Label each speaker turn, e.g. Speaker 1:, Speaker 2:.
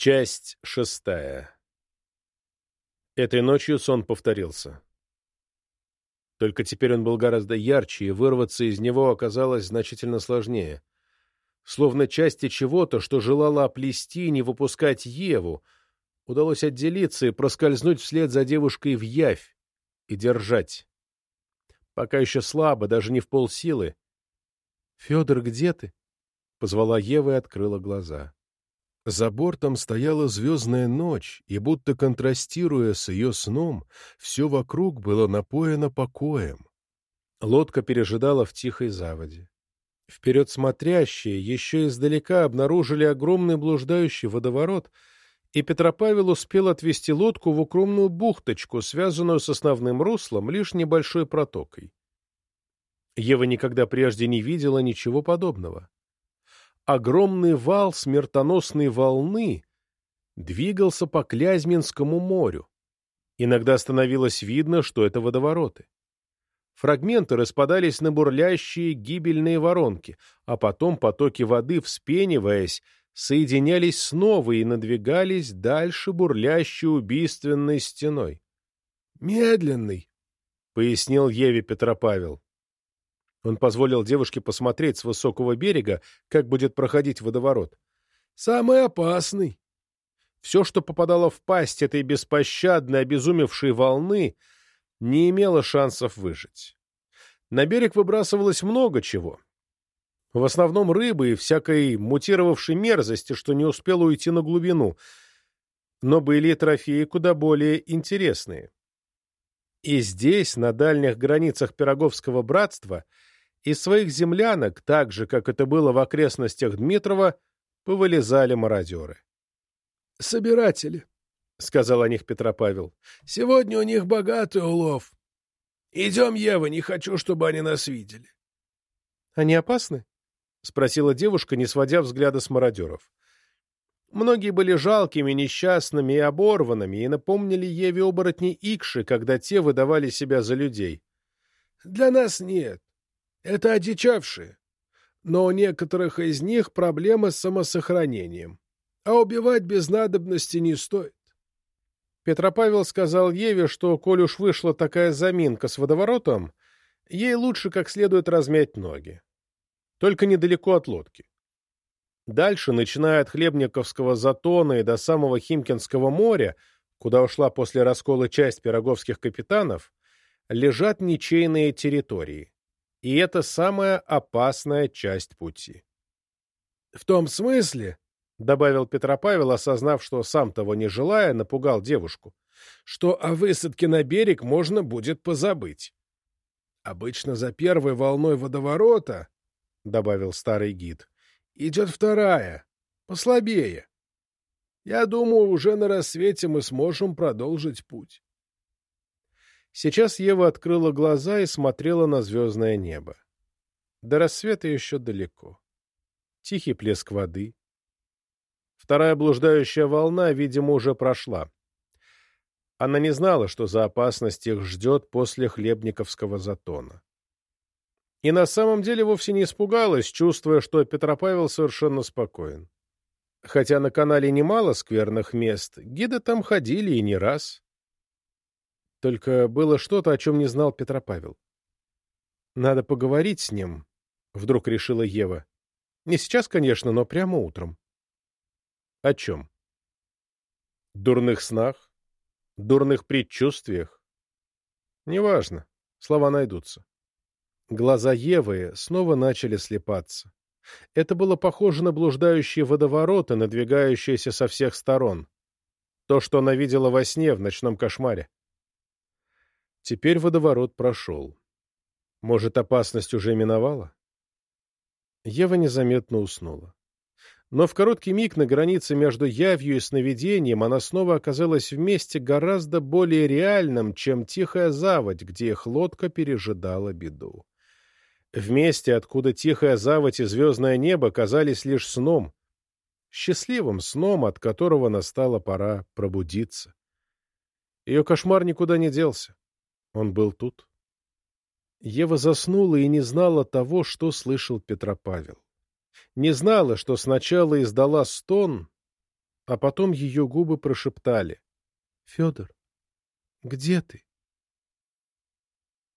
Speaker 1: Часть шестая. Этой ночью сон повторился. Только теперь он был гораздо ярче, и вырваться из него оказалось значительно сложнее. Словно части чего-то, что желало оплести и не выпускать Еву, удалось отделиться и проскользнуть вслед за девушкой в явь и держать. Пока еще слабо, даже не в полсилы. — Федор, где ты? — позвала Ева и открыла глаза. За бортом стояла звездная ночь, и, будто контрастируя с ее сном, все вокруг было напоено покоем. Лодка пережидала в тихой заводе. Вперед смотрящие еще издалека обнаружили огромный блуждающий водоворот, и Петропавел успел отвести лодку в укромную бухточку, связанную с основным руслом лишь небольшой протокой. Ева никогда прежде не видела ничего подобного огромный вал смертоносной волны двигался по Клязьминскому морю. Иногда становилось видно, что это водовороты. Фрагменты распадались на бурлящие гибельные воронки, а потом потоки воды, вспениваясь, соединялись снова и надвигались дальше бурлящей убийственной стеной. «Медленный», — пояснил Еве Петропавел. Он позволил девушке посмотреть с высокого берега, как будет проходить водоворот. «Самый опасный!» Все, что попадало в пасть этой беспощадной, обезумевшей волны, не имело шансов выжить. На берег выбрасывалось много чего. В основном рыбы и всякой мутировавшей мерзости, что не успело уйти на глубину. Но были и трофеи куда более интересные. И здесь, на дальних границах Пироговского братства, из своих землянок, так же, как это было в окрестностях Дмитрова, повылезали мародеры. — Собиратели, — сказал о них Петропавел. — Сегодня у них богатый улов. Идем, Ева, не хочу, чтобы они нас видели. — Они опасны? — спросила девушка, не сводя взгляда с мародеров. Многие были жалкими, несчастными и оборванными и напомнили Еве оборотни Икши, когда те выдавали себя за людей. — Для нас нет. Это одичавшие, но у некоторых из них проблемы с самосохранением, а убивать без надобности не стоит. Петропавел сказал Еве, что, коль уж вышла такая заминка с водоворотом, ей лучше как следует размять ноги. Только недалеко от лодки. Дальше, начиная от Хлебниковского затона и до самого Химкинского моря, куда ушла после раскола часть пироговских капитанов, лежат ничейные территории и это самая опасная часть пути. — В том смысле, — добавил Петропавел, осознав, что, сам того не желая, напугал девушку, — что о высадке на берег можно будет позабыть. Обычно за первой волной водоворота, — добавил старый гид, — идет вторая, послабее. Я думаю, уже на рассвете мы сможем продолжить путь. Сейчас Ева открыла глаза и смотрела на звездное небо. До рассвета еще далеко. Тихий плеск воды. Вторая блуждающая волна, видимо, уже прошла. Она не знала, что за опасность их ждет после хлебниковского затона. И на самом деле вовсе не испугалась, чувствуя, что Петропавел совершенно спокоен. Хотя на канале немало скверных мест, гиды там ходили и не раз. Только было что-то, о чем не знал Петропавел. «Надо поговорить с ним», — вдруг решила Ева. «Не сейчас, конечно, но прямо утром». «О чем?» «Дурных снах? Дурных предчувствиях?» «Неважно. Слова найдутся». Глаза Евы снова начали слепаться. Это было похоже на блуждающие водовороты, надвигающиеся со всех сторон. То, что она видела во сне в ночном кошмаре. Теперь водоворот прошел. Может, опасность уже миновала? Ева незаметно уснула. Но в короткий миг на границе между явью и сновидением она снова оказалась в месте гораздо более реальном, чем тихая заводь, где их лодка пережидала беду. В месте, откуда тихая заводь и звездное небо казались лишь сном, счастливым сном, от которого настала пора пробудиться. Ее кошмар никуда не делся. Он был тут. Ева заснула и не знала того, что слышал Петропавел. Не знала, что сначала издала стон, А потом ее губы прошептали. — Федор, где ты?